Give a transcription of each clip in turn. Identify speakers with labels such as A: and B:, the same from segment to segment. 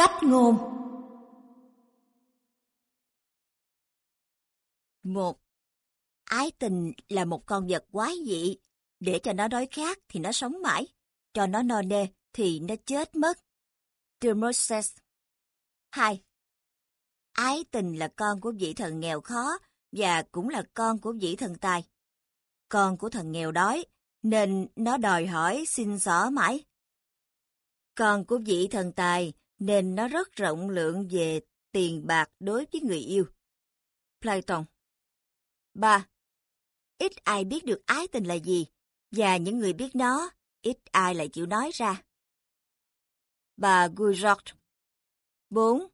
A: Cách ngôn
B: Một, ái tình là một con vật quái dị. Để cho nó đói khát thì nó sống mãi, cho nó no nê thì nó chết mất. Demoses. Hai, ái tình là con của vị thần nghèo khó và cũng là con của vị thần tài. Con của thần nghèo đói, nên nó đòi hỏi xin xỏ mãi. Con của vị thần tài nên nó rất rộng lượng về tiền bạc đối với người yêu. Platon 3. Ít ai biết được ái tình là gì, và những người biết nó, ít ai lại chịu nói ra. Bà Gujot 4.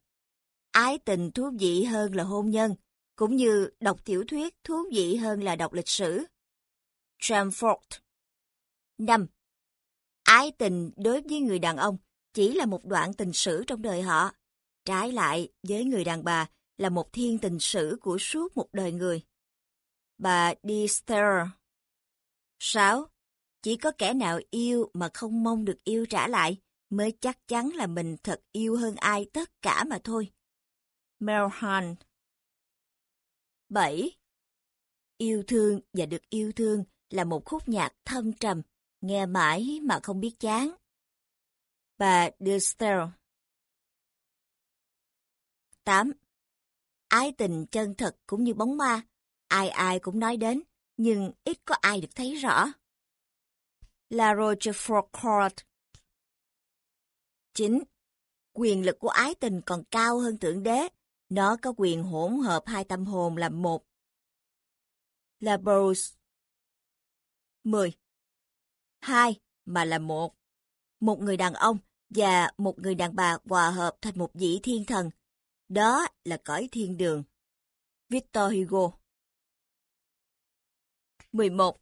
B: Ái tình thú vị hơn là hôn nhân, cũng như đọc tiểu thuyết thú vị hơn là đọc lịch sử. Tramford 5. Ái tình đối với người đàn ông chỉ là một đoạn tình sử trong đời họ. Trái lại, với người đàn bà là một thiên tình sử của suốt một đời người. Bà Dister 6. Chỉ có kẻ nào yêu mà không mong được yêu trả lại mới chắc chắn là mình thật yêu hơn ai tất cả mà thôi. Melhan 7. Yêu thương và được yêu thương là một khúc nhạc thâm trầm, nghe mãi mà không biết chán bà Distel. 8. Ái tình chân thật cũng như bóng ma, ai ai cũng nói đến, nhưng ít có ai được thấy rõ. La Rochefoucauld 9. Quyền lực của ái tình còn cao hơn thượng đế, nó có quyền hỗn hợp hai tâm hồn làm một. La Bruce 10. Hai mà là một. Một người đàn ông và một người đàn bà hòa hợp thành một vị thiên thần. Đó là cõi thiên đường. Victor Hugo 11.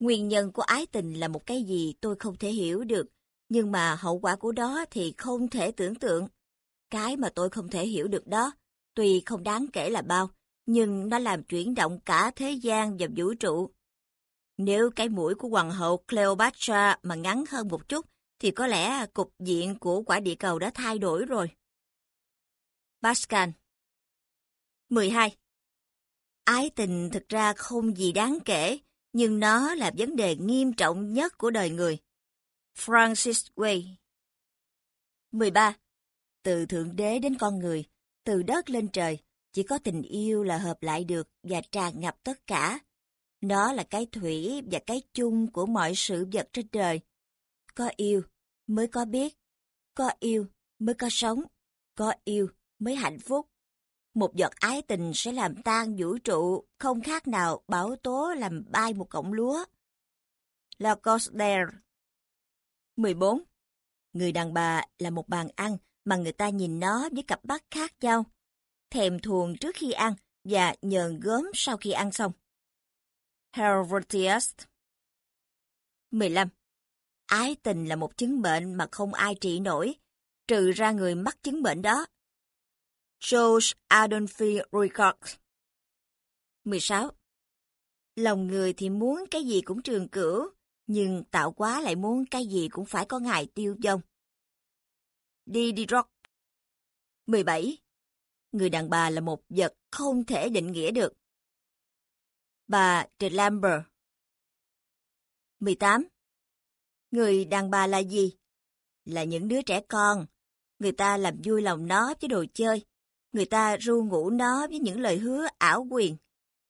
B: Nguyên nhân của ái tình là một cái gì tôi không thể hiểu được, nhưng mà hậu quả của đó thì không thể tưởng tượng. Cái mà tôi không thể hiểu được đó, tuy không đáng kể là bao, nhưng nó làm chuyển động cả thế gian và vũ trụ. Nếu cái mũi của hoàng hậu Cleopatra mà ngắn hơn một chút, thì có lẽ cục diện của quả địa cầu đã thay đổi rồi. Pascal 12. Ái tình thực ra không gì đáng kể, nhưng nó là vấn đề nghiêm trọng nhất của đời người. Francis Way 13. Từ Thượng Đế đến con người, từ đất lên trời, chỉ có tình yêu là hợp lại được và tràn ngập tất cả. Nó là cái thủy và cái chung của mọi sự vật trên đời, có yêu mới có biết, có yêu mới có sống, có yêu mới hạnh phúc. Một giọt ái tình sẽ làm tan vũ trụ, không khác nào bão tố làm bay một cọng lúa. Lacoste 14. Người đàn bà là một bàn ăn mà người ta nhìn nó với cặp mắt khác nhau. Thèm thuồng trước khi ăn và nhờn gớm sau khi ăn xong. Helvetius 15. Ái tình là một chứng bệnh mà không ai trị nổi, trừ ra người mắc chứng bệnh đó. George Adolphe Ricard 16. Lòng người thì muốn cái gì cũng trường cửu, nhưng tạo quá lại muốn cái gì cũng phải có ngày tiêu vong. Diderot 17. Người đàn bà là một vật không thể định nghĩa được. Bà de Lambert 18. Người đàn bà là gì? Là những đứa trẻ con. Người ta làm vui lòng nó với đồ chơi. Người ta ru ngủ nó với những lời hứa ảo quyền.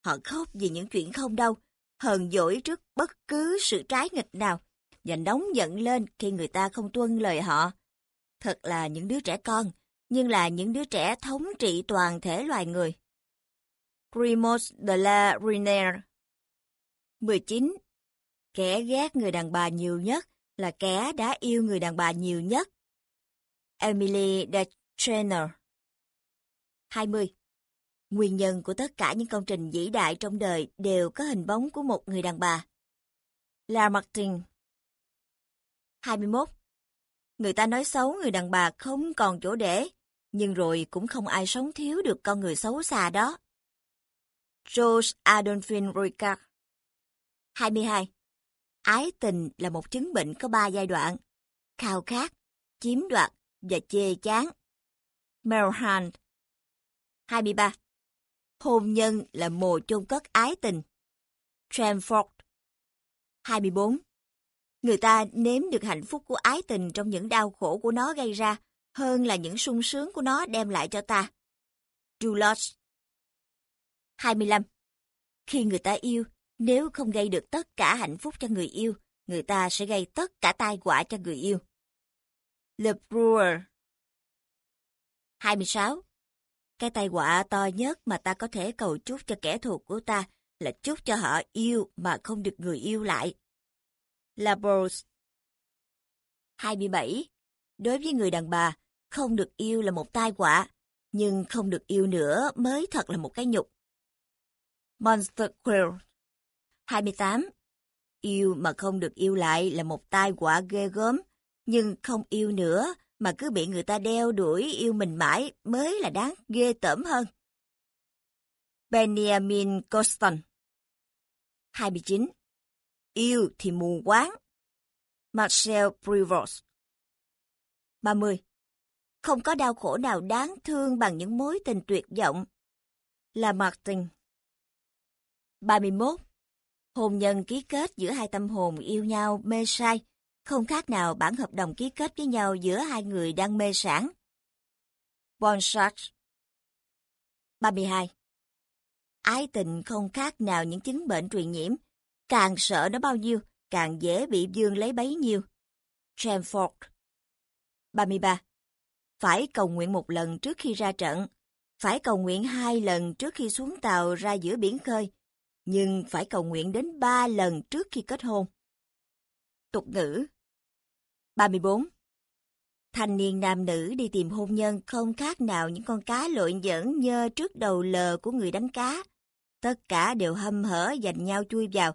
B: Họ khóc vì những chuyện không đâu, hờn dỗi trước bất cứ sự trái nghịch nào, và nóng giận lên khi người ta không tuân lời họ. Thật là những đứa trẻ con, nhưng là những đứa trẻ thống trị toàn thể loài người. Grimos de la Rinaire 19. Kẻ ghét người đàn bà nhiều nhất là kẻ đã yêu người đàn bà nhiều nhất. Emily de Trainer 20. Nguyên nhân của tất cả những công trình vĩ đại trong đời đều có hình bóng của một người đàn bà. Lamartine 21. Người ta nói xấu người đàn bà không còn chỗ để, nhưng rồi cũng không ai sống thiếu được con người xấu xa đó. George Adolphine Ricard 22. Ái tình là một chứng bệnh có ba giai đoạn. Khao khát, chiếm đoạt và chê chán. Melhand 23. Hôn nhân là mồ chôn cất ái tình. Tranford 24. Người ta nếm được hạnh phúc của ái tình trong những đau khổ của nó gây ra hơn là những sung sướng của nó đem lại cho ta. Dulos 25. Khi người ta yêu, nếu không gây được tất cả hạnh phúc cho người yêu, người ta sẽ gây tất cả tai họa cho người yêu. Le Brewer 26. Cái tai họa to nhất mà ta có thể cầu chúc cho kẻ thù của ta là chúc cho họ yêu mà không được người yêu lại. Labros 27. Đối với người đàn bà, không được yêu là một tai họa, nhưng không được yêu nữa mới thật là một cái nhục. Monster Quill 28. Yêu mà không được yêu lại là một tai họa ghê gớm, nhưng không yêu nữa mà cứ bị người ta đeo đuổi yêu mình mãi mới là đáng ghê tởm hơn. Benjamin Constant 29. Yêu thì mù quáng. Marcel Prevost 30. Không có đau khổ nào đáng thương bằng những mối tình tuyệt vọng. Là Martin 31. Hôn nhân ký kết giữa hai tâm hồn yêu nhau mê say, không khác nào bản hợp đồng ký kết với nhau giữa hai người đang mê sản. Bonsart 32. Ái tình không khác nào những chứng bệnh truyền nhiễm, càng sợ nó bao nhiêu, càng dễ bị dương lấy bấy nhiêu. Tramford 33. Phải cầu nguyện một lần trước khi ra trận, phải cầu nguyện hai lần trước khi xuống tàu ra giữa biển khơi, nhưng phải cầu nguyện đến ba lần trước khi kết hôn. Tục ngữ 34. Thanh niên nam nữ đi tìm hôn nhân không khác nào những con cá lội dẫn nhơ trước đầu lờ của người đánh cá. Tất cả đều hâm hở dành nhau chui vào.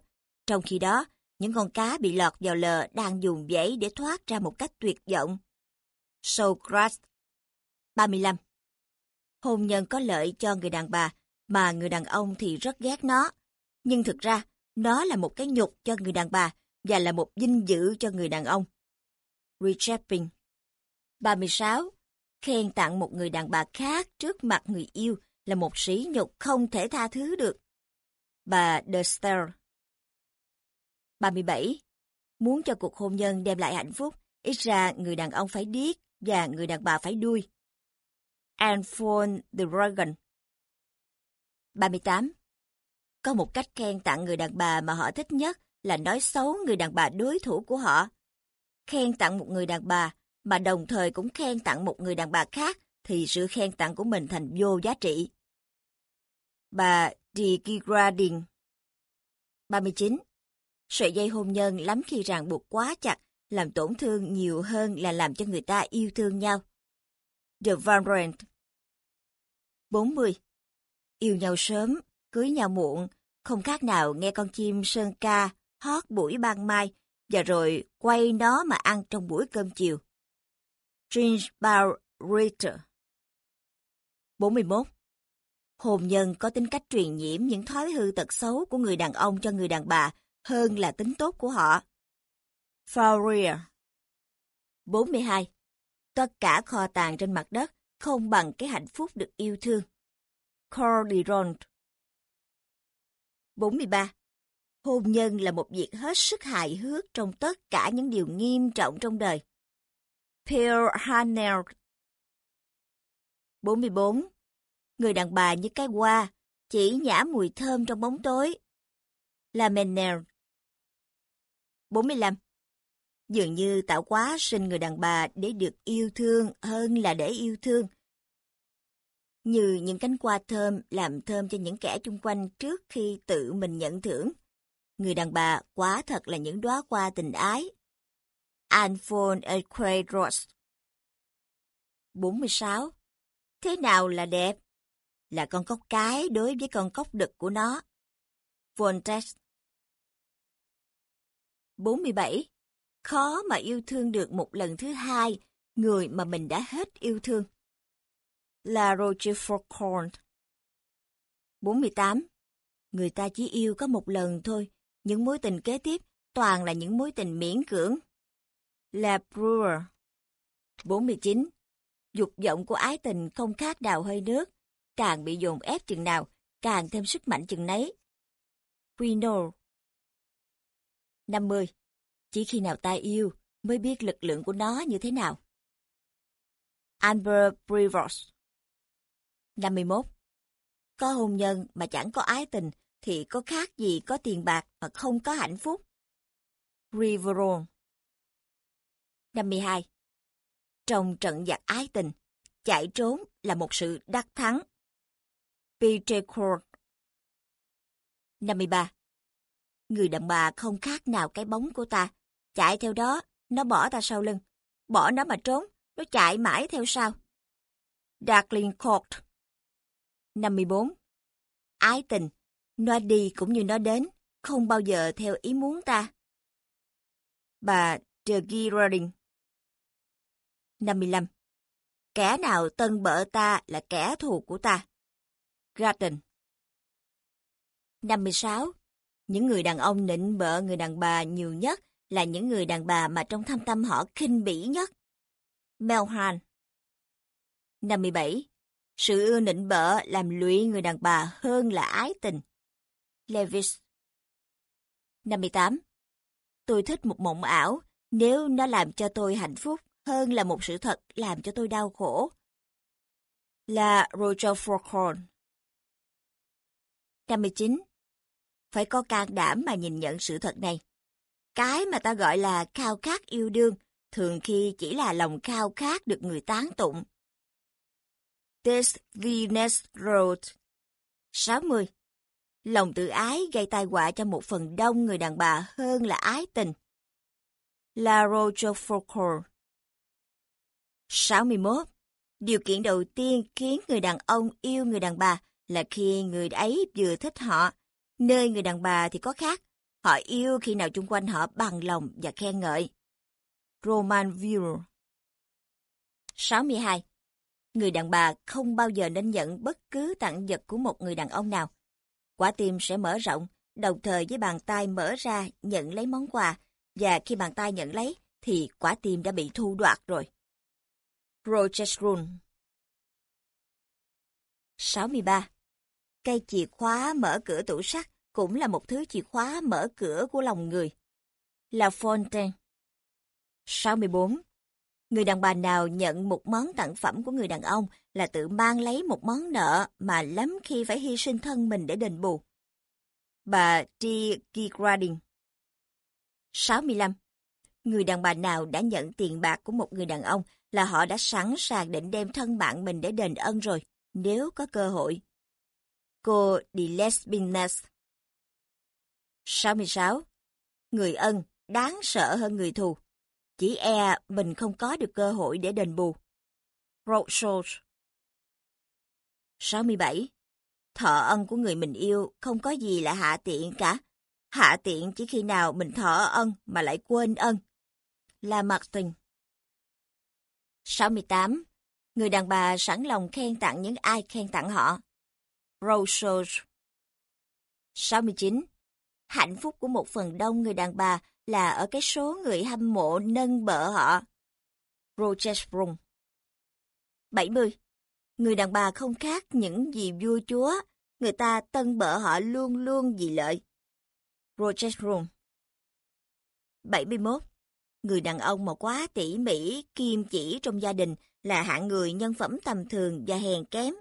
B: Trong khi đó, những con cá bị lọt vào lờ đang dùng dãy để thoát ra một cách tuyệt vọng. Socrates 35. Hôn nhân có lợi cho người đàn bà, mà người đàn ông thì rất ghét nó. Nhưng thực ra, nó là một cái nhục cho người đàn bà và là một vinh dự cho người đàn ông. Rechaping 36. Khen tặng một người đàn bà khác trước mặt người yêu là một sỉ nhục không thể tha thứ được. Bà De Stel 37. Muốn cho cuộc hôn nhân đem lại hạnh phúc, ít ra người đàn ông phải điếc và người đàn bà phải đuôi. Anphone the Dragon 38. Có một cách khen tặng người đàn bà mà họ thích nhất là nói xấu người đàn bà đối thủ của họ. Khen tặng một người đàn bà mà đồng thời cũng khen tặng một người đàn bà khác thì sự khen tặng của mình thành vô giá trị. Bà Digradin 39. Sợi dây hôn nhân lắm khi ràng buộc quá chặt, làm tổn thương nhiều hơn là làm cho người ta yêu thương nhau. The Van Rent 40. Yêu nhau sớm, cưới nhau muộn, không khác nào nghe con chim sơn ca, hót buổi ban mai, và rồi quay nó mà ăn trong buổi cơm chiều. Trinchbaum Ritter 41. Hôn nhân có tính cách truyền nhiễm những thói hư tật xấu của người đàn ông cho người đàn bà hơn là tính tốt của họ. Fourier 42. Tất cả kho tàng trên mặt đất không bằng cái hạnh phúc được yêu thương. Cordiron 43. Hôn nhân là một việc hết sức hài hước trong tất cả những điều nghiêm trọng trong đời. Pierre Hanel 44. Người đàn bà như cái hoa, chỉ nhả mùi thơm trong bóng tối. La Menel 45. Dường như tạo quá sinh người đàn bà để được yêu thương hơn là để yêu thương. Như những cánh hoa thơm làm thơm cho những kẻ chung quanh trước khi tự mình nhận thưởng. Người đàn bà quá thật là những đóa hoa tình ái. Alphonse Equadros 46. Thế nào là đẹp? Là con cốc cái đối với con cốc đực của nó. Voltes 47. Khó mà yêu thương được một lần thứ hai người mà mình đã hết yêu thương. Là Roger Forecorn 48. Người ta chỉ yêu có một lần thôi, những mối tình kế tiếp toàn là những mối tình miễn cưỡng. Là Brewer 49. Dục vọng của ái tình không khác đào hơi nước, càng bị dồn ép chừng nào, càng thêm sức mạnh chừng nấy. We 50. Chỉ khi nào ta yêu mới biết lực lượng của nó như thế nào. Amber Prevost 51. Có hôn nhân mà chẳng có ái tình thì có khác gì có tiền bạc mà không có hạnh phúc. Riveron 52. Trong trận giặc ái tình, chạy trốn là một sự đắc thắng. Peter 53. Người đàn bà không khác nào cái bóng của ta. Chạy theo đó, nó bỏ ta sau lưng. Bỏ nó mà trốn, nó chạy mãi theo sau. Darkling Court 54. Ái tình, nó đi cũng như nó đến, không bao giờ theo ý muốn ta. Bà De Girardin 55. Kẻ nào tân bợ ta là kẻ thù của ta. Garden 56. Những người đàn ông nịnh bợ người đàn bà nhiều nhất là những người đàn bà mà trong thâm tâm họ khinh bỉ nhất. Melhan 57. Sự ưa nịnh bợ làm lụy người đàn bà hơn là ái tình. Levis 58. Tôi thích một mộng ảo, nếu nó làm cho tôi hạnh phúc hơn là một sự thật làm cho tôi đau khổ. Là Roger Forkhorn 59. Phải có can đảm mà nhìn nhận sự thật này. Cái mà ta gọi là khao khát yêu đương thường khi chỉ là lòng khao khát được người tán tụng. This Venus Road 60. Lòng tự ái gây tai họa cho một phần đông người đàn bà hơn là ái tình. La Roche Foucault 61. Điều kiện đầu tiên khiến người đàn ông yêu người đàn bà là khi người ấy vừa thích họ. Nơi người đàn bà thì có khác. Họ yêu khi nào chung quanh họ bằng lòng và khen ngợi. Roman View 62. Người đàn bà không bao giờ nên nhận bất cứ tặng vật của một người đàn ông nào. Quả tim sẽ mở rộng, đồng thời với bàn tay mở ra nhận lấy món quà, và khi bàn tay nhận lấy thì quả tim đã bị thu đoạt rồi. Progesterone 63. Cây chìa khóa mở cửa tủ sắt cũng là một thứ chìa khóa mở cửa của lòng người. La Fontaine 64. Người đàn bà nào nhận một món tặng phẩm của người đàn ông là tự mang lấy một món nợ mà lắm khi phải hy sinh thân mình để đền bù. Bà T. Grading 65. Người đàn bà nào đã nhận tiền bạc của một người đàn ông là họ đã sẵn sàng định đem thân bạn mình để đền ân rồi, nếu có cơ hội. Cô dilespinas 66. Người ân đáng sợ hơn người thù. Chỉ e mình không có được cơ hội để đền bù. Rothschild 67. Thọ ân của người mình yêu không có gì là hạ tiện cả. Hạ tiện chỉ khi nào mình thọ ân mà lại quên ân. Là Martin 68. Người đàn bà sẵn lòng khen tặng những ai khen tặng họ. Rothschild 69. Hạnh phúc của một phần đông người đàn bà là ở cái số người hâm mộ nâng bợ họ. Roger Sprung 70. Người đàn bà không khác những gì vua chúa, người ta tân bợ họ luôn luôn vì lợi. Roger Sprung 71. Người đàn ông mà quá tỉ mỉ, kim chỉ trong gia đình là hạng người nhân phẩm tầm thường và hèn kém.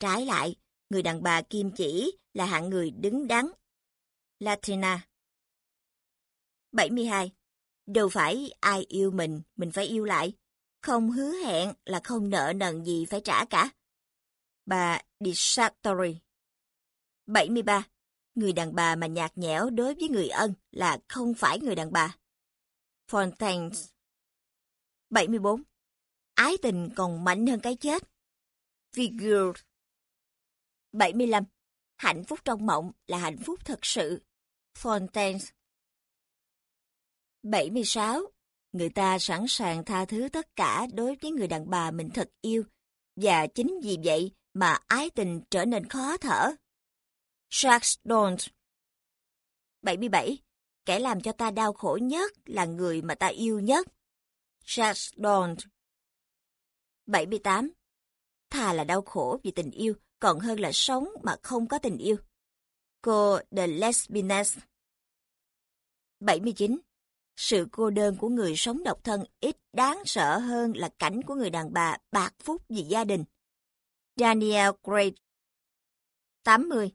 B: Trái lại, người đàn bà kim chỉ là hạng người đứng đắn. Latina 72. Đâu phải ai yêu mình, mình phải yêu lại. Không hứa hẹn là không nợ nần gì phải trả cả. Bà Disatory 73. Người đàn bà mà nhạt nhẽo đối với người ân là không phải người đàn bà. Fontaines 74. Ái tình còn mạnh hơn cái chết. Figure 75. Hạnh phúc trong mộng là hạnh phúc thật sự. Fontaines 76. Người ta sẵn sàng tha thứ tất cả đối với người đàn bà mình thật yêu, và chính vì vậy mà ái tình trở nên khó thở. Jacques Dont 77. Kẻ làm cho ta đau khổ nhất là người mà ta yêu nhất. Jacques Dont 78. Thà là đau khổ vì tình yêu, còn hơn là sống mà không có tình yêu. Cô de Lesbines 79. Sự cô đơn của người sống độc thân ít đáng sợ hơn là cảnh của người đàn bà bạc phúc vì gia đình. Daniel Gray 80.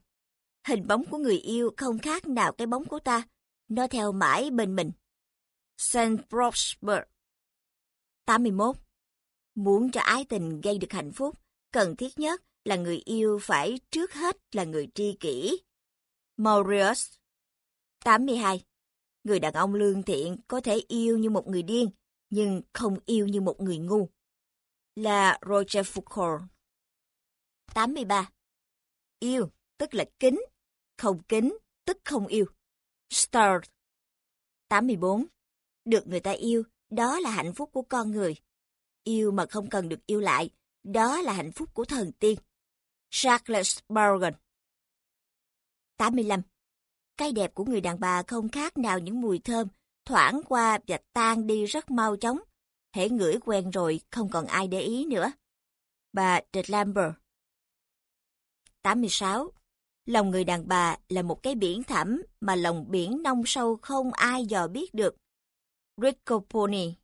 B: Hình bóng của người yêu không khác nào cái bóng của ta, nó theo mãi bên mình. Saint Prosper 81. Muốn cho ái tình gây được hạnh phúc, cần thiết nhất là người yêu phải trước hết là người tri kỷ. Maurius 82. Người đàn ông lương thiện có thể yêu như một người điên, nhưng không yêu như một người ngu. Là Roger Foucault 83. Yêu tức là kính, không kính tức không yêu. Start 84. Được người ta yêu, đó là hạnh phúc của con người. Yêu mà không cần được yêu lại, đó là hạnh phúc của thần tiên. Charles Bergen 85. Cái đẹp của người đàn bà không khác nào những mùi thơm, thoảng qua và tan đi rất mau chóng. Hễ ngửi quen rồi, không còn ai để ý nữa. Bà De Lambert 86. Lòng người đàn bà là một cái biển thẳm mà lòng biển nông sâu không ai dò biết được. Riccoponi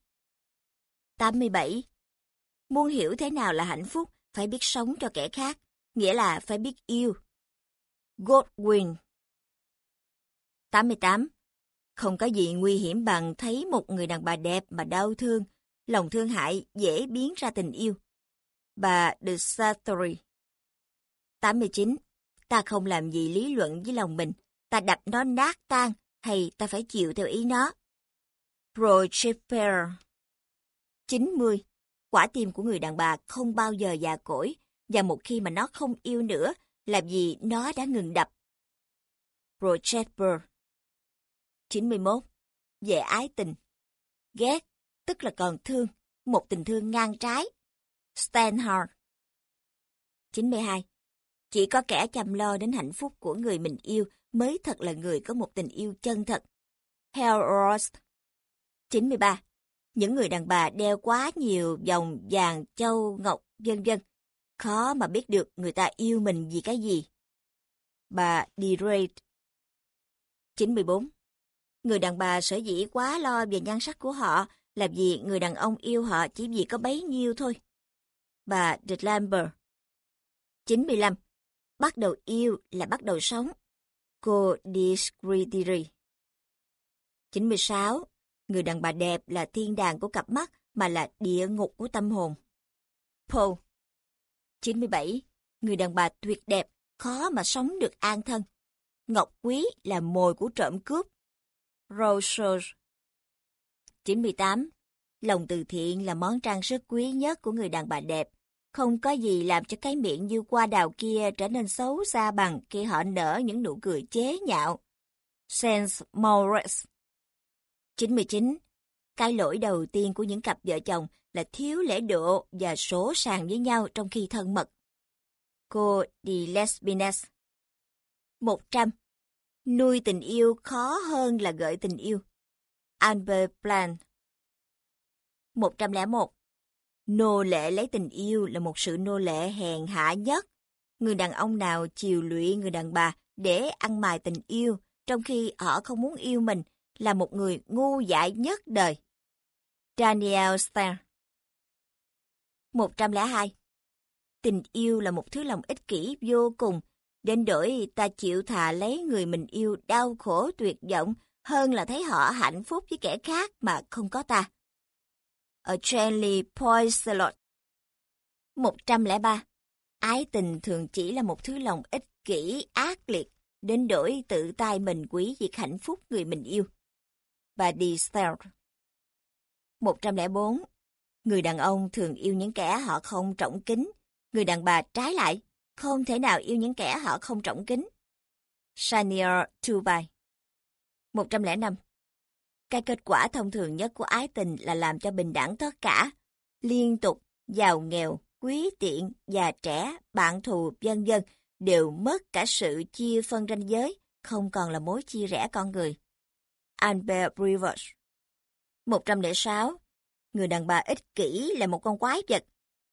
B: 87. Muốn hiểu thế nào là hạnh phúc, phải biết sống cho kẻ khác, nghĩa là phải biết yêu. Godwin 88. Không có gì nguy hiểm bằng thấy một người đàn bà đẹp mà đau thương, lòng thương hại dễ biến ra tình yêu. Bà De Sartori 89. Ta không làm gì lý luận với lòng mình, ta đập nó nát tan hay ta phải chịu theo ý nó. Rocheper 90. Quả tim của người đàn bà không bao giờ già cỗi, và một khi mà nó không yêu nữa, làm gì nó đã ngừng đập. Rocheper 91. Về ái tình Ghét, tức là còn thương, một tình thương ngang trái. Stanhart 92. Chỉ có kẻ chăm lo đến hạnh phúc của người mình yêu mới thật là người có một tình yêu chân thật. Hell Ross 93. Những người đàn bà đeo quá nhiều vòng vàng, châu, ngọc, vân vân. Khó mà biết được người ta yêu mình vì cái gì. Bà Derate 94. Người đàn bà sở dĩ quá lo về nhan sắc của họ là vì người đàn ông yêu họ chỉ vì có bấy nhiêu thôi. Bà De Lambert 95. Bắt đầu yêu là bắt đầu sống. Cô Discretiri 96. Người đàn bà đẹp là thiên đàng của cặp mắt mà là địa ngục của tâm hồn. Paul 97. Người đàn bà tuyệt đẹp, khó mà sống được an thân. Ngọc quý là mồi của trộm cướp. Rose 98. Lòng từ thiện là món trang sức quý nhất của người đàn bà đẹp. Không có gì làm cho cái miệng như qua đào kia trở nên xấu xa bằng khi họ nở những nụ cười chế nhạo. Sense Morris 99. Cái lỗi đầu tiên của những cặp vợ chồng là thiếu lễ độ và số sàng với nhau trong khi thân mật. Cô Di Lesbines 100. Nuôi tình yêu khó hơn là gợi tình yêu. Albert Plan 101. Nô lệ lấy tình yêu là một sự nô lệ hèn hạ nhất. Người đàn ông nào chiều lụy người đàn bà để ăn mài tình yêu, trong khi họ không muốn yêu mình, là một người ngu dại nhất đời. Daniel Stern 102. Tình yêu là một thứ lòng ích kỷ vô cùng, đến đổi ta chịu thà lấy người mình yêu đau khổ tuyệt vọng hơn là thấy họ hạnh phúc với kẻ khác mà không có ta. Ở Charlie Poiselot 103. Ái tình thường chỉ là một thứ lòng ích kỷ, ác liệt, đến đổi tự tay mình quý việc hạnh phúc người mình yêu. Bà đi Stealth 104. Người đàn ông thường yêu những kẻ họ không trọng kính, người đàn bà trái lại, không thể nào yêu những kẻ họ không trọng kính. Shanier Tubai 105. Cái kết quả thông thường nhất của ái tình là làm cho bình đẳng tất cả, liên tục, giàu nghèo, quý tiện, già trẻ, bạn thù, vân vân đều mất cả sự chia phân ranh giới, không còn là mối chia rẽ con người. Albert Rivers 106. Người đàn bà ích kỷ là một con quái vật.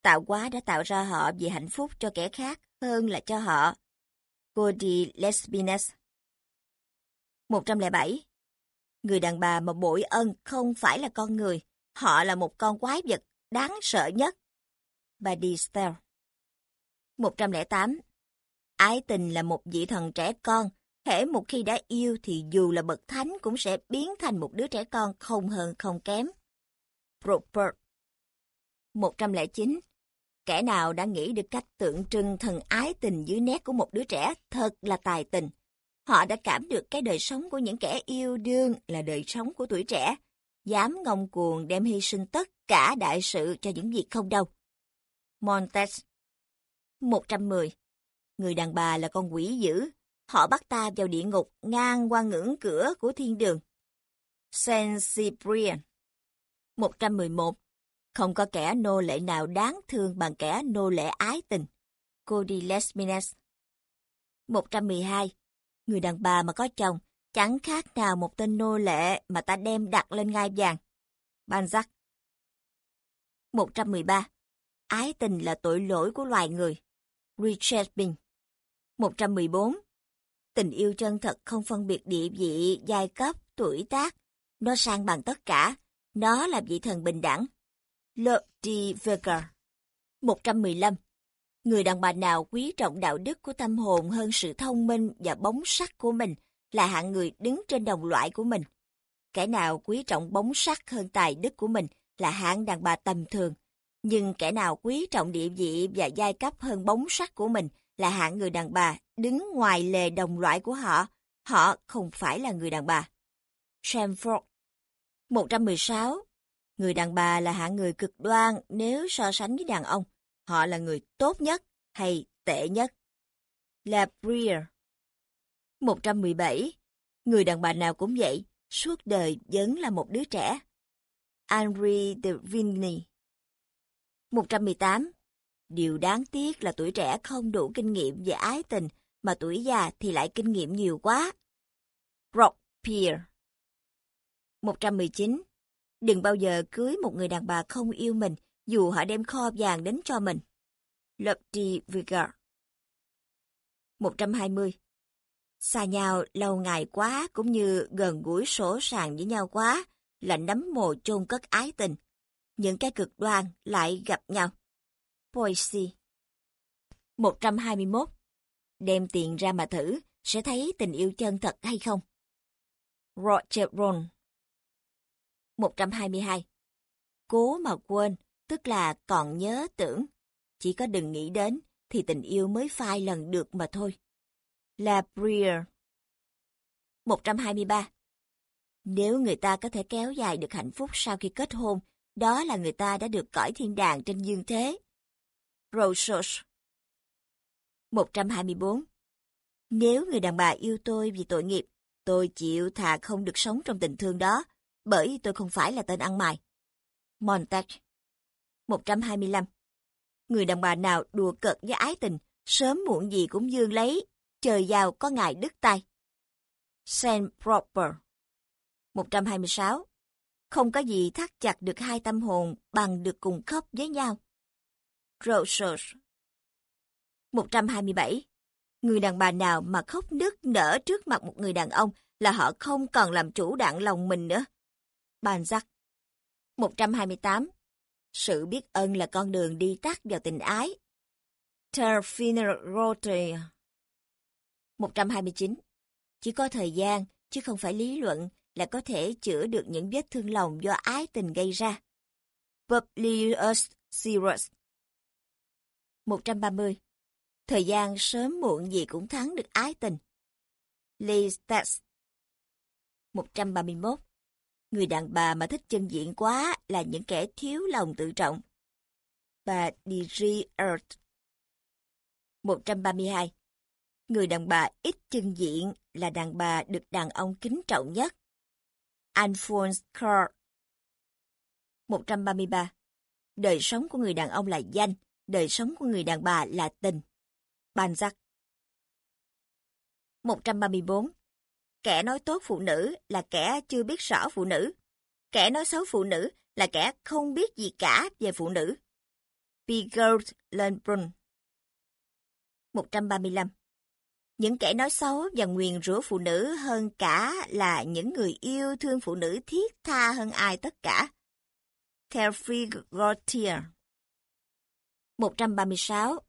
B: Tạo hóa đã tạo ra họ vì hạnh phúc cho kẻ khác hơn là cho họ. Cody Lesbines 107. Người đàn bà mà bội ân không phải là con người, họ là một con quái vật đáng sợ nhất. Buddy Stell 108. Ái tình là một vị thần trẻ con, thể một khi đã yêu thì dù là bậc thánh cũng sẽ biến thành một đứa trẻ con không hơn không kém. Proper 109. Kẻ nào đã nghĩ được cách tượng trưng thần ái tình dưới nét của một đứa trẻ thật là tài tình. Họ đã cảm được cái đời sống của những kẻ yêu đương là đời sống của tuổi trẻ, dám ngông cuồng đem hy sinh tất cả đại sự cho những việc không đâu. Montes 110. Người đàn bà là con quỷ dữ, họ bắt ta vào địa ngục ngang qua ngưỡng cửa của thiên đường. Saint Cyprian 111. Không có kẻ nô lệ nào đáng thương bằng kẻ nô lệ ái tình. Cody Lesmines 112. Người đàn bà mà có chồng chẳng khác nào một tên nô lệ mà ta đem đặt lên ngai vàng. Banzak 113. Ái tình là tội lỗi của loài người. Richard Bing 114. Tình yêu chân thật không phân biệt địa vị, giai cấp, tuổi tác. Nó sang bằng tất cả. Nó là vị thần bình đẳng. Lodi Vega 115. Người đàn bà nào quý trọng đạo đức của tâm hồn hơn sự thông minh và bóng sắc của mình là hạng người đứng trên đồng loại của mình. Kẻ nào quý trọng bóng sắc hơn tài đức của mình là hạng đàn bà tầm thường. Nhưng kẻ nào quý trọng địa vị và giai cấp hơn bóng sắc của mình là hạng người đàn bà đứng ngoài lề đồng loại của họ. Họ không phải là người đàn bà. Shamford 116. Người đàn bà là hạng người cực đoan nếu so sánh với đàn ông. Họ là người tốt nhất hay tệ nhất. La Briere 117. Người đàn bà nào cũng vậy, suốt đời vẫn là một đứa trẻ. Henri de Vigny 118. Điều đáng tiếc là tuổi trẻ không đủ kinh nghiệm về ái tình, mà tuổi già thì lại kinh nghiệm nhiều quá. Rock Pierre 119. Đừng bao giờ cưới một người đàn bà không yêu mình, dù họ đem kho vàng đến cho mình. Lopti Vigard 120. Xa nhau lâu ngày quá cũng như gần gũi sổ sàng với nhau quá là nấm mồ chôn cất ái tình. Những cái cực đoan lại gặp nhau. Poissy 121. Đem tiền ra mà thử, sẽ thấy tình yêu chân thật hay không? Roger Ron 122. Cố mà quên, tức là còn nhớ tưởng. Chỉ có đừng nghĩ đến, thì tình yêu mới phai lần được mà thôi. La Briere 123. Nếu người ta có thể kéo dài được hạnh phúc sau khi kết hôn, đó là người ta đã được cõi thiên đàng trên dương thế. Rosos 124. Nếu người đàn bà yêu tôi vì tội nghiệp, tôi chịu thà không được sống trong tình thương đó, bởi tôi không phải là tên ăn mày. Montag 125. Người đàn bà nào đùa cợt với ái tình, sớm muộn gì cũng dương lấy, trời giàu có ngài đứt tay. Saint Proper 126. Không có gì thắt chặt được hai tâm hồn bằng được cùng khóc với nhau. Roses 127. Người đàn bà nào mà khóc nức nở trước mặt một người đàn ông là họ không còn làm chủ đạn lòng mình nữa. Bàn giặc 128. Sự biết ơn là con đường đi tắt vào tình ái. Terfinerote 129. Chỉ có thời gian, chứ không phải lý luận, là có thể chữa được những vết thương lòng do ái tình gây ra. Publius Sirius 130. Thời gian sớm muộn gì cũng thắng được ái tình. Lee Stats 131. Người đàn bà mà thích chân diện quá là những kẻ thiếu lòng tự trọng. Bà Diri Earth 132. Người đàn bà ít chân diện là đàn bà được đàn ông kính trọng nhất. Alphonse Carr 133. Đời sống của người đàn ông là danh, đời sống của người đàn bà là tình. banzac 134. Kẻ nói tốt phụ nữ là kẻ chưa biết rõ phụ nữ. Kẻ nói xấu phụ nữ là kẻ không biết gì cả về phụ nữ. Bigard Lenbrun 135 Những kẻ nói xấu và nguyền rủa phụ nữ hơn cả là những người yêu thương phụ nữ thiết tha hơn ai tất cả. Theo Gautier 136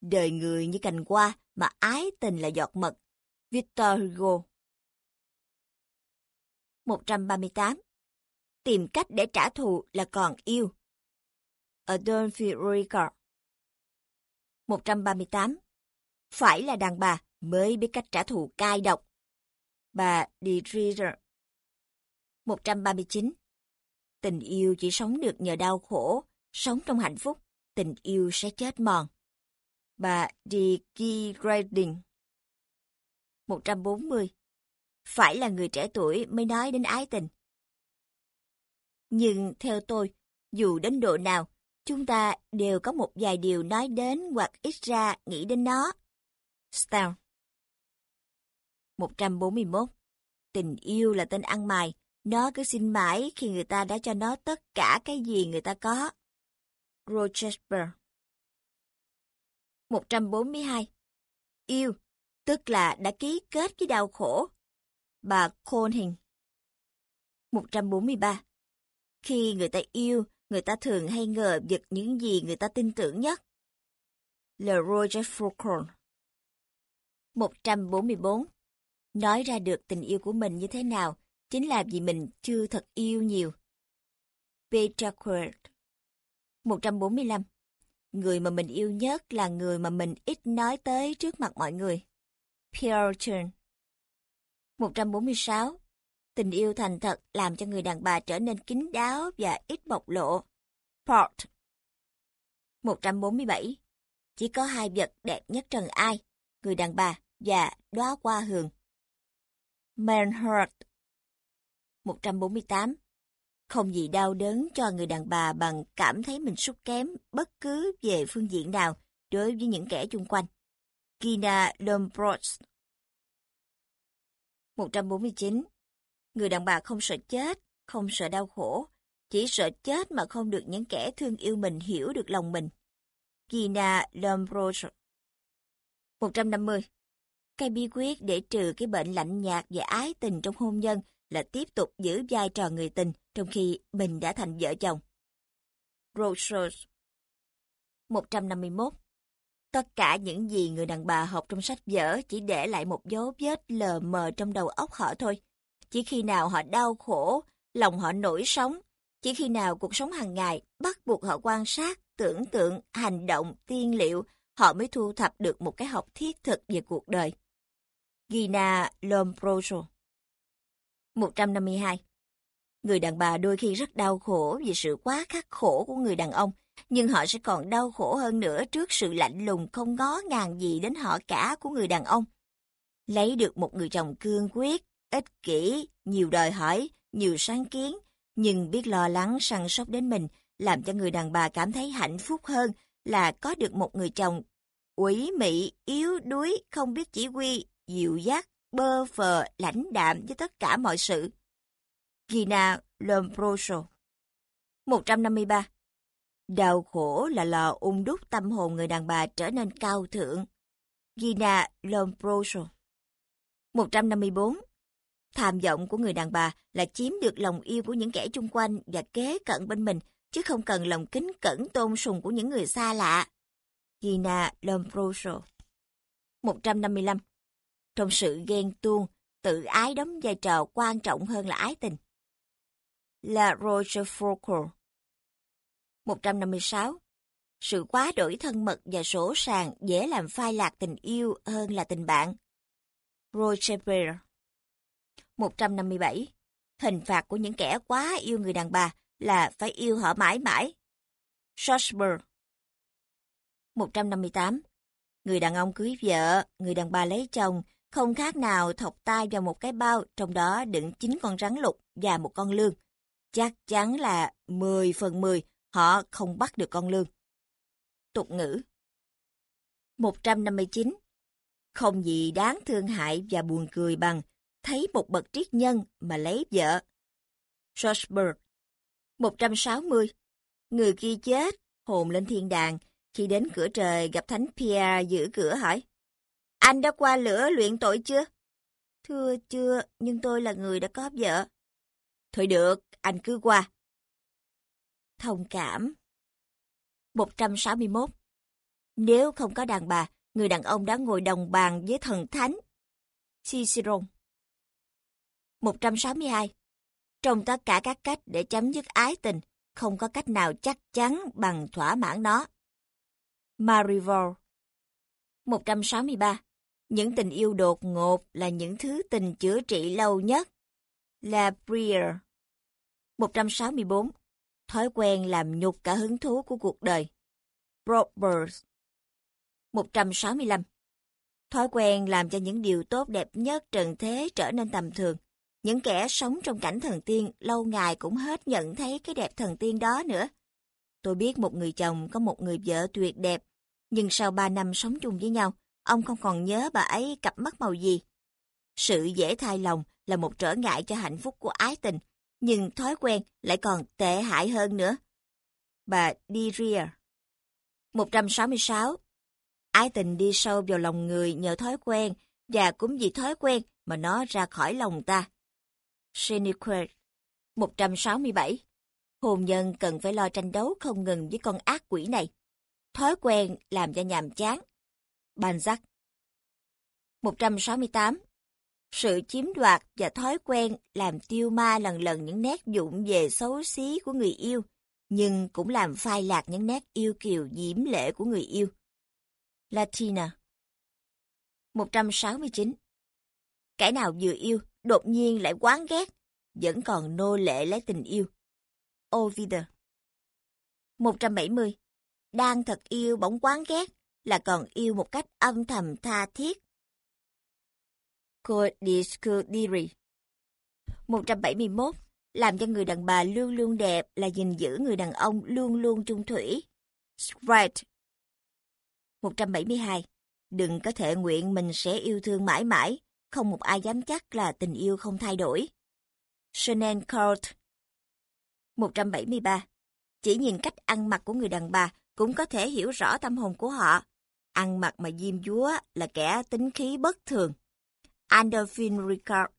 B: Đời người như cành hoa mà ái tình là giọt mật. Victor Hugo 138 Tìm cách để trả thù là còn yêu. Adolphe Ricard 138 Phải là đàn bà mới biết cách trả thù cai độc. Bà Dietrich. 139 Tình yêu chỉ sống được nhờ đau khổ, sống trong hạnh phúc, tình yêu sẽ chết mòn. Bà Dietrich 140 phải là người trẻ tuổi mới nói đến ái tình. Nhưng theo tôi, dù đến độ nào, chúng ta đều có một vài điều nói đến hoặc ít ra nghĩ đến nó. Style 141 Tình yêu là tên ăn mày, nó cứ xin mãi khi người ta đã cho nó tất cả cái gì người ta có. Rochester 142 Yêu, tức là đã ký kết với đau khổ. Bà Cohen 143 Khi người ta yêu, người ta thường hay ngờ vực những gì người ta tin tưởng nhất. Le Foucault. 144 Nói ra được tình yêu của mình như thế nào chính là vì mình chưa thật yêu nhiều. Peter Quirt. 145 Người mà mình yêu nhất là người mà mình ít nói tới trước mặt mọi người. Pierre Turn 146. Tình yêu thành thật làm cho người đàn bà trở nên kín đáo và ít bộc lộ. Port 147. Chỉ có hai vật đẹp nhất trần ai, người đàn bà và đóa hoa hường. Manhurt 148. Không gì đau đớn cho người đàn bà bằng cảm thấy mình sút kém bất cứ về phương diện nào đối với những kẻ chung quanh. Gina Lombros 149. Người đàn bà không sợ chết, không sợ đau khổ, chỉ sợ chết mà không được những kẻ thương yêu mình hiểu được lòng mình. Gina Lombroso. 150. Cái bí quyết để trừ cái bệnh lạnh nhạt và ái tình trong hôn nhân là tiếp tục giữ vai trò người tình trong khi mình đã thành vợ chồng. Rogers 151 Tất cả những gì người đàn bà học trong sách vở chỉ để lại một dấu vết lờ mờ trong đầu óc họ thôi. Chỉ khi nào họ đau khổ, lòng họ nổi sóng, chỉ khi nào cuộc sống hàng ngày bắt buộc họ quan sát, tưởng tượng, hành động, tiên liệu, họ mới thu thập được một cái học thiết thực về cuộc đời. Gina Lombroso 152. Người đàn bà đôi khi rất đau khổ vì sự quá khắc khổ của người đàn ông, nhưng họ sẽ còn đau khổ hơn nữa trước sự lạnh lùng không ngó ngàng gì đến họ cả của người đàn ông. Lấy được một người chồng cương quyết, ích kỷ, nhiều đòi hỏi, nhiều sáng kiến, nhưng biết lo lắng săn sóc đến mình, làm cho người đàn bà cảm thấy hạnh phúc hơn là có được một người chồng ủy mị, yếu đuối, không biết chỉ huy, dịu dắt, bơ phờ, lãnh đạm với tất cả mọi sự. Gina Lombroso 153. Đau khổ là lò ung đúc tâm hồn người đàn bà trở nên cao thượng. Gina Lombroso 154. Tham vọng của người đàn bà là chiếm được lòng yêu của những kẻ chung quanh và kế cận bên mình, chứ không cần lòng kính cẩn tôn sùng của những người xa lạ. Gina Lombroso 155 trong sự ghen tuông, tự ái đóng vai trò quan trọng hơn là ái tình. La Rochefoucauld 156. Sự quá đổi thân mật và sổ sàng dễ làm phai lạc tình yêu hơn là tình bạn. Rochefoucauld 157. Hình phạt của những kẻ quá yêu người đàn bà là phải yêu họ mãi mãi. Schosberg 158. Người đàn ông cưới vợ, người đàn bà lấy chồng không khác nào thọc tay vào một cái bao, trong đó đựng chín con rắn lục và một con lương. Chắc chắn là 10 phần 10 họ không bắt được con lương. Tục ngữ 159. Không gì đáng thương hại và buồn cười bằng thấy một bậc triết nhân mà lấy vợ. Schosberg 160. Người kia chết, hồn lên thiên đàng, khi đến cửa trời gặp Thánh Pierre giữ cửa hỏi. Anh đã qua lửa luyện tội chưa? Thưa chưa, nhưng tôi là người đã có vợ. Thôi được, anh cứ qua. Thông cảm. 161 Nếu không có đàn bà, người đàn ông đã ngồi đồng bàn với thần thánh. Cicero 162 Trong tất cả các cách để chấm dứt ái tình, không có cách nào chắc chắn bằng thỏa mãn nó. Marivor 163 Những tình yêu đột ngột là những thứ tình chữa trị lâu nhất. La Briere 164 Thói quen làm nhục cả hứng thú của cuộc đời. Proverbs 165 Thói quen làm cho những điều tốt đẹp nhất trần thế trở nên tầm thường. Những kẻ sống trong cảnh thần tiên lâu ngày cũng hết nhận thấy cái đẹp thần tiên đó nữa. Tôi biết một người chồng có một người vợ tuyệt đẹp, nhưng sau ba năm sống chung với nhau, ông không còn nhớ bà ấy cặp mắt màu gì. Sự dễ thay lòng là một trở ngại cho hạnh phúc của ái tình, nhưng thói quen lại còn tệ hại hơn nữa. Bà Diria 166. Ái tình đi sâu vào lòng người nhờ thói quen, và cũng vì thói quen mà nó ra khỏi lòng ta. Seneca 167. Hôn nhân cần phải lo tranh đấu không ngừng với con ác quỷ này. Thói quen làm cho nhàm chán. Banzac 168. Sự chiếm đoạt và thói quen làm tiêu ma lần lần những nét dụng về xấu xí của người yêu, nhưng cũng làm phai lạc những nét yêu kiều diễm lệ của người yêu. Latina 169. Cái nào vừa yêu, đột nhiên lại quán ghét, vẫn còn nô lệ lấy tình yêu. Ovid 170. Đang thật yêu bỗng quán ghét, là còn yêu một cách âm thầm tha thiết. Codiscudiri 171. Làm cho người đàn bà luôn luôn đẹp là gìn giữ người đàn ông luôn luôn trung thủy. Sprite 172. Đừng có thể nguyện mình sẽ yêu thương mãi mãi, không một ai dám chắc là tình yêu không thay đổi. Chanel Court 173. Chỉ nhìn cách ăn mặc của người đàn bà cũng có thể hiểu rõ tâm hồn của họ. Ăn mặc mà diêm dúa là kẻ tính khí bất thường. Adolphine Ricard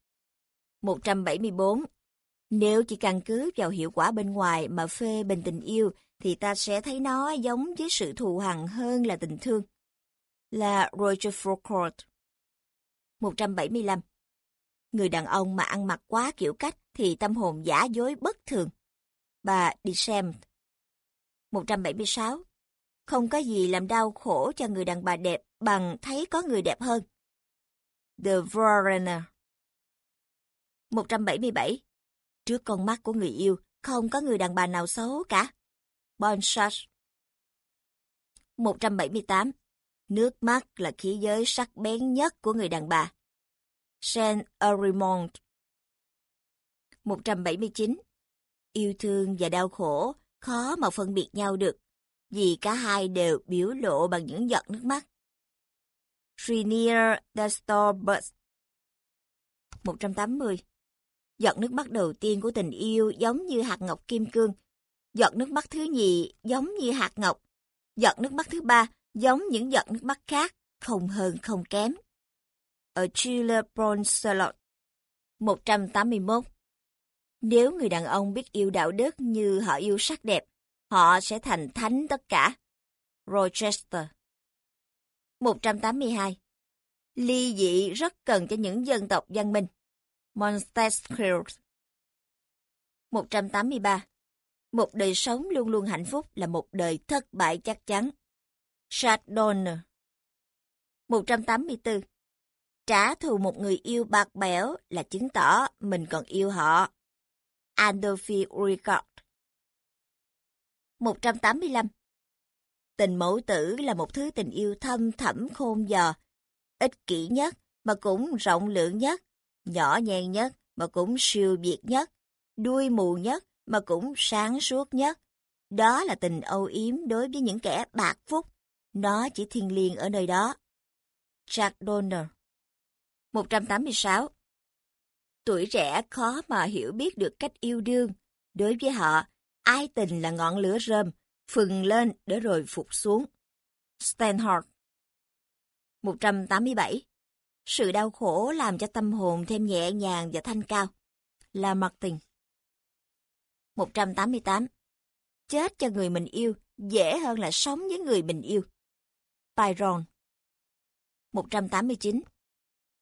B: 174. Nếu chỉ căn cứ vào hiệu quả bên ngoài mà phê bình tình yêu, thì ta sẽ thấy nó giống với sự thù hằn hơn là tình thương. Là Roger Foucault 175. Người đàn ông mà ăn mặc quá kiểu cách thì tâm hồn giả dối bất thường. Bà Duchamp 176. Không có gì làm đau khổ cho người đàn bà đẹp bằng thấy có người đẹp hơn. The Foreigner 177. Trước con mắt của người yêu, không có người đàn bà nào xấu cả. Bonsach 178. Nước mắt là khí giới sắc bén nhất của người đàn bà. Saint Arimont 179. Yêu thương và đau khổ khó mà phân biệt nhau được, vì cả hai đều biểu lộ bằng những giọt nước mắt. Trinier Destorbus 180. Giọt nước mắt đầu tiên của tình yêu giống như hạt ngọc kim cương. Giọt nước mắt thứ nhì giống như hạt ngọc. Giọt nước mắt thứ ba giống những giọt nước mắt khác, không hơn không kém. Ở Chile Broncelot 181. Nếu người đàn ông biết yêu đạo đức như họ yêu sắc đẹp, họ sẽ thành thánh tất cả. Rochester 182. Ly dị rất cần cho những dân tộc văn minh. Montesquieu 183. Một đời sống luôn luôn hạnh phúc là một đời thất bại chắc chắn. Chardonnay 184. Trả thù một người yêu bạc bẽo là chứng tỏ mình còn yêu họ. Adolphe Ricard 185. Tình mẫu tử là một thứ tình yêu thâm thẳm khôn dò, ích kỷ nhất mà cũng rộng lượng nhất, nhỏ nhen nhất mà cũng siêu việt nhất, đuôi mù nhất mà cũng sáng suốt nhất. Đó là tình âu yếm đối với những kẻ bạc phúc, nó chỉ thiêng liêng ở nơi đó. Jack Donner 186 Tuổi trẻ khó mà hiểu biết được cách yêu đương. Đối với họ, ai tình là ngọn lửa rơm, phừng lên, để rồi phục xuống. Stanhart 187. Sự đau khổ làm cho tâm hồn thêm nhẹ nhàng và thanh cao. Là Martin 188. Chết cho người mình yêu, dễ hơn là sống với người mình yêu. Byron 189.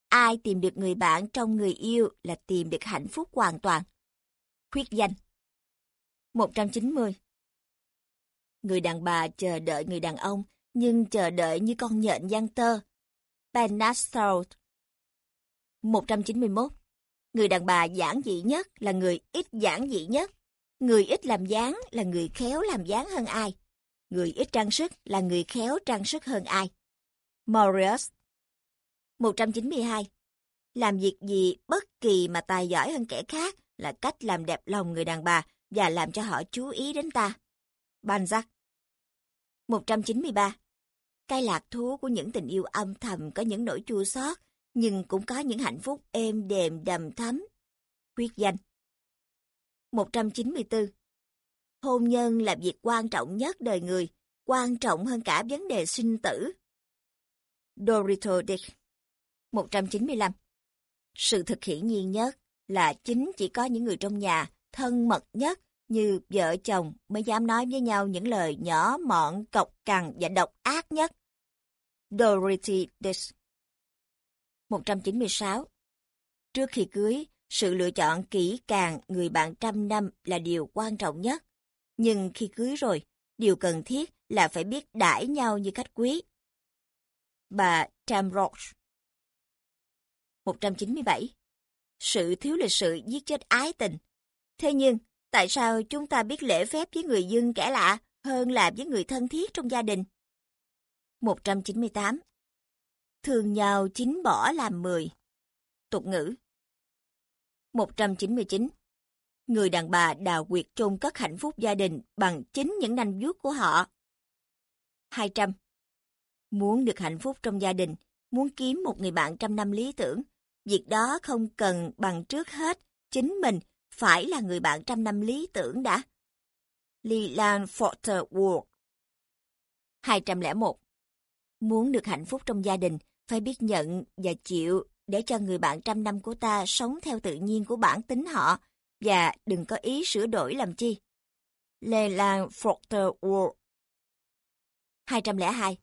B: Ai tìm được người bạn trong người yêu là tìm được hạnh phúc hoàn toàn. Khuyết danh 190. Người đàn bà chờ đợi người đàn ông, nhưng chờ đợi như con nhện giăng tơ. Benassault 191. Người đàn bà giản dị nhất là người ít giản dị nhất. Người ít làm dáng là người khéo làm dáng hơn ai. Người ít trang sức là người khéo trang sức hơn ai. Morius 192. Làm việc gì bất kỳ mà tài giỏi hơn kẻ khác là cách làm đẹp lòng người đàn bà và làm cho họ chú ý đến ta. Balzac 193. Cái lạc thú của những tình yêu âm thầm có những nỗi chua xót, nhưng cũng có những hạnh phúc êm đềm đầm thắm Quyết danh 194. Hôn nhân là việc quan trọng nhất đời người, quan trọng hơn cả vấn đề sinh tử. Dorito Dick 195. Sự thực hiển nhiên nhất là chính chỉ có những người trong nhà thân mật nhất như vợ chồng mới dám nói với nhau những lời nhỏ mọn, cộc cằn và độc ác nhất. Dorothy Dish 196. Trước khi cưới, sự lựa chọn kỹ càng người bạn trăm năm là điều quan trọng nhất. Nhưng khi cưới rồi, điều cần thiết là phải biết đãi nhau như cách quý. Bà Tamroch 197. Sự thiếu lịch sự giết chết ái tình. Thế nhưng, tại sao chúng ta biết lễ phép với người dân kẻ lạ hơn là với người thân thiết trong gia đình? 198. Thường nhau chín bỏ làm mười. Tục ngữ 199. Người đàn bà đào quyệt chôn cất hạnh phúc gia đình bằng chính những nanh vuốt của họ. 200. Muốn được hạnh phúc trong gia đình, muốn kiếm một người bạn trăm năm lý tưởng, việc đó không cần bằng trước hết chính mình phải là người bạn trăm năm lý tưởng đã. Leland Forter Ward 201. Muốn được hạnh phúc trong gia đình, phải biết nhận và chịu để cho người bạn trăm năm của ta sống theo tự nhiên của bản tính họ và đừng có ý sửa đổi làm chi. Leland Forter Ward 202.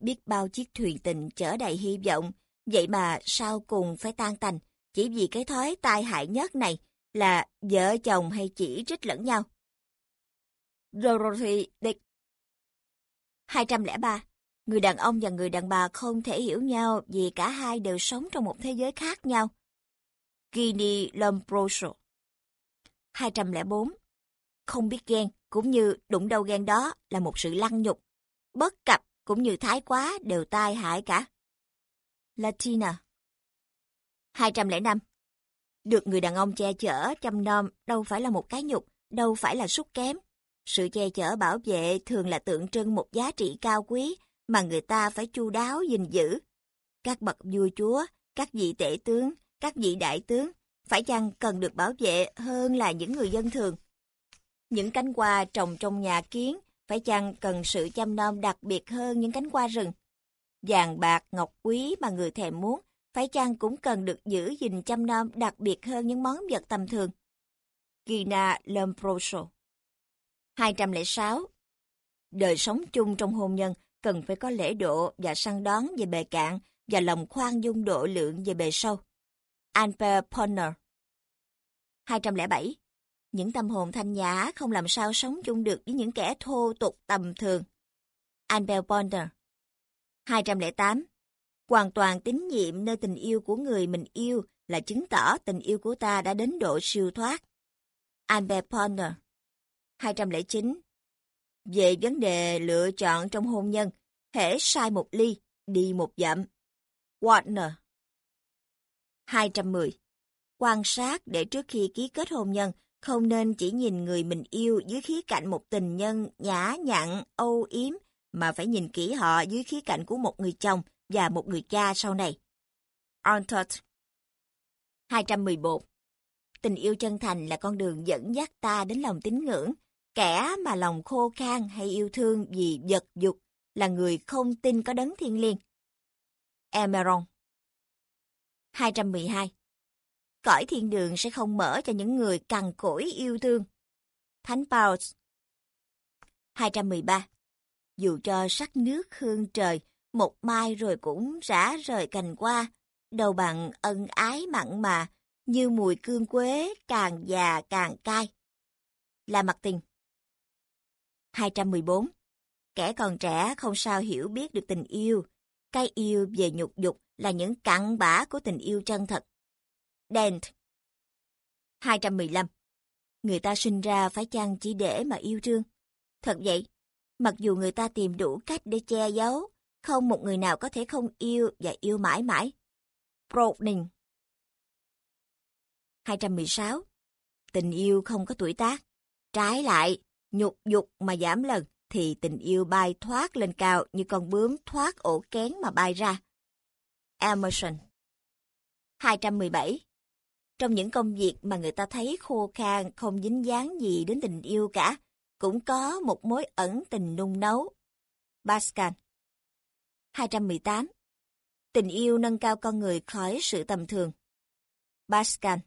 B: Biết bao chiếc thuyền tình chở đầy hy vọng, vậy mà sau cùng phải tan tành, chỉ vì cái thói tai hại nhất này là vợ chồng hay chỉ trích lẫn nhau. Dorothy Dick 203. Người đàn ông và người đàn bà không thể hiểu nhau vì cả hai đều sống trong một thế giới khác nhau. Ginny Lombroso 204. Không biết ghen, cũng như đụng đâu ghen đó là một sự lăng nhục. Bất cập cũng như thái quá đều tai hại cả. Latina 205. Được người đàn ông che chở, chăm nom đâu phải là một cái nhục, đâu phải là sút kém. Sự che chở bảo vệ thường là tượng trưng một giá trị cao quý mà người ta phải chu đáo gìn giữ. Các bậc vua chúa, các vị tể tướng, các vị đại tướng phải chăng cần được bảo vệ hơn là những người dân thường? Những cánh hoa trồng trong nhà kiến phải chăng cần sự chăm nom đặc biệt hơn những cánh hoa rừng? Vàng bạc, ngọc quý mà người thèm muốn phải chăng cũng cần được giữ gìn chăm nom đặc biệt hơn những món vật tầm thường? Gina Lombroso 206. Đời sống chung trong hôn nhân cần phải có lễ độ và săn đón về bề cạn và lòng khoan dung độ lượng về bề sâu. Albert Ponner 207. Những tâm hồn thanh nhã không làm sao sống chung được với những kẻ thô tục tầm thường. Albert Ponner 208. Hoàn toàn tín nhiệm nơi tình yêu của người mình yêu là chứng tỏ tình yêu của ta đã đến độ siêu thoát. Albert Ponner 209. Về vấn đề lựa chọn trong hôn nhân, hễ sai một ly, đi một dặm. Warner 210. Quan sát để trước khi ký kết hôn nhân, không nên chỉ nhìn người mình yêu dưới khía cạnh một tình nhân nhã nhặn, âu yếm, mà phải nhìn kỹ họ dưới khía cạnh của một người chồng và một người cha sau này. Arnott 211. Tình yêu chân thành là con đường dẫn dắt ta đến lòng tín ngưỡng. Kẻ mà lòng khô khan hay yêu thương vì vật dục là người không tin có đấng thiên liêng. Emeron 212 Cõi thiên đường sẽ không mở cho những người cằn cỗi yêu thương. Thánh Paul 213 Dù cho sắc nước hương trời, một mai rồi cũng rã rời cành qua, đầu bằng ân ái mặn mà, như mùi cương quế càng già càng cay. Là mặt tình. 214. Kẻ còn trẻ không sao hiểu biết được tình yêu. Cái yêu về nhục dục là những cặn bã của tình yêu chân thật. Dent 215. Người ta sinh ra phải chăng chỉ để mà yêu thương? Thật vậy, mặc dù người ta tìm đủ cách để che giấu, không một người nào có thể không yêu và yêu mãi mãi. Browning 216. Tình yêu không có tuổi tác. Trái lại, nhục dục mà giảm lần, thì tình yêu bay thoát lên cao như con bướm thoát ổ kén mà bay ra. Emerson 217. Trong những công việc mà người ta thấy khô khan không dính dáng gì đến tình yêu cả, cũng có một mối ẩn tình nung nấu. Pascal 218. Tình yêu nâng cao con người khỏi sự tầm thường. Pascal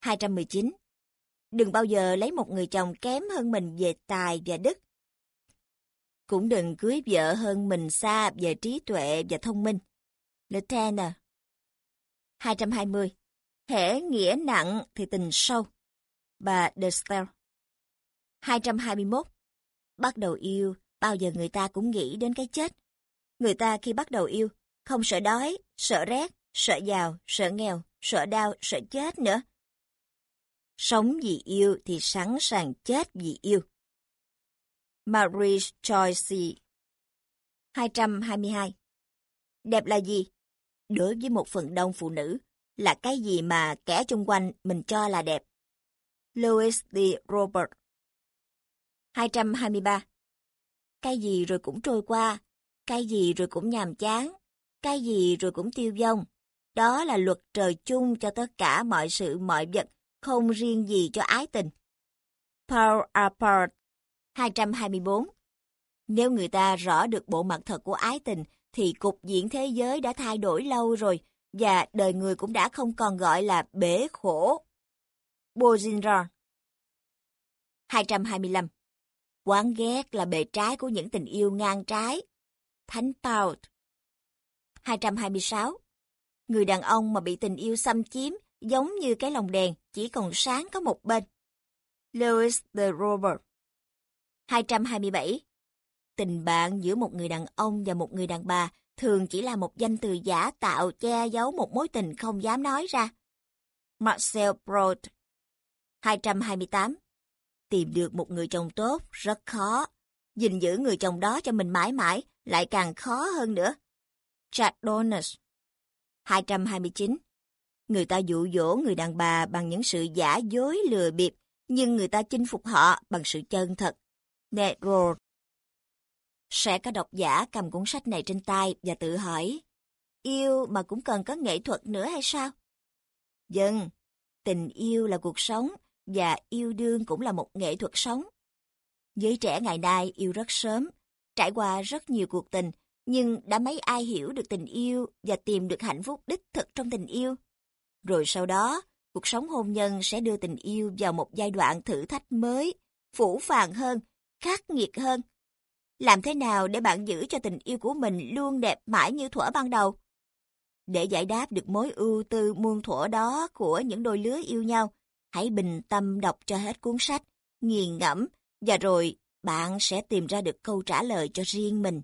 B: 219. Đừng bao giờ lấy một người chồng kém hơn mình về tài và đức. Cũng đừng cưới vợ hơn mình xa về trí tuệ và thông minh. Le Tanner 220. Hễ nghĩa nặng thì tình sâu. Bà De Stel 221. Bắt đầu yêu, bao giờ người ta cũng nghĩ đến cái chết. Người ta khi bắt đầu yêu, không sợ đói, sợ rét, sợ giàu, sợ nghèo, sợ đau, sợ chết nữa. Sống vì yêu thì sẵn sàng chết vì yêu. Marie Joyce 222 Đẹp là gì? Đối với một phần đông phụ nữ, là cái gì mà kẻ chung quanh mình cho là đẹp. Louis D. Robert 223 Cái gì rồi cũng trôi qua, cái gì rồi cũng nhàm chán, cái gì rồi cũng tiêu vong. Đó là luật trời chung cho tất cả mọi sự mọi vật không riêng gì cho ái tình. Paul Apart 224 Nếu người ta rõ được bộ mặt thật của ái tình, thì cục diện thế giới đã thay đổi lâu rồi, và đời người cũng đã không còn gọi là bể khổ. Bozinra 225 Quán ghét là bề trái của những tình yêu ngang trái. Thánh Paul 226 Người đàn ông mà bị tình yêu xâm chiếm giống như cái lồng đèn, chỉ còn sáng có một bên. Lewis the Robert 227. Tình bạn giữa một người đàn ông và một người đàn bà thường chỉ là một danh từ giả tạo che giấu một mối tình không dám nói ra. Marcel Proust 228. Tìm được một người chồng tốt rất khó gìn giữ người chồng đó cho mình mãi mãi lại càng khó hơn nữa. Jack Donners, 229. Người ta dụ dỗ người đàn bà bằng những sự giả dối lừa bịp, nhưng người ta chinh phục họ bằng sự chân thật. Ned Negro Sẽ có độc giả cầm cuốn sách này trên tay và tự hỏi, yêu mà cũng cần có nghệ thuật nữa hay sao? Dân, tình yêu là cuộc sống và yêu đương cũng là một nghệ thuật sống. Giới trẻ ngày nay yêu rất sớm, trải qua rất nhiều cuộc tình, nhưng đã mấy ai hiểu được tình yêu và tìm được hạnh phúc đích thực trong tình yêu. Rồi sau đó, cuộc sống hôn nhân sẽ đưa tình yêu vào một giai đoạn thử thách mới, phủ phàng hơn, khắc nghiệt hơn. Làm thế nào để bạn giữ cho tình yêu của mình luôn đẹp mãi như thuở ban đầu? Để giải đáp được mối ưu tư muôn thuở đó của những đôi lứa yêu nhau, hãy bình tâm đọc cho hết cuốn sách, nghiền ngẫm, và rồi bạn sẽ tìm ra được câu trả lời cho riêng mình.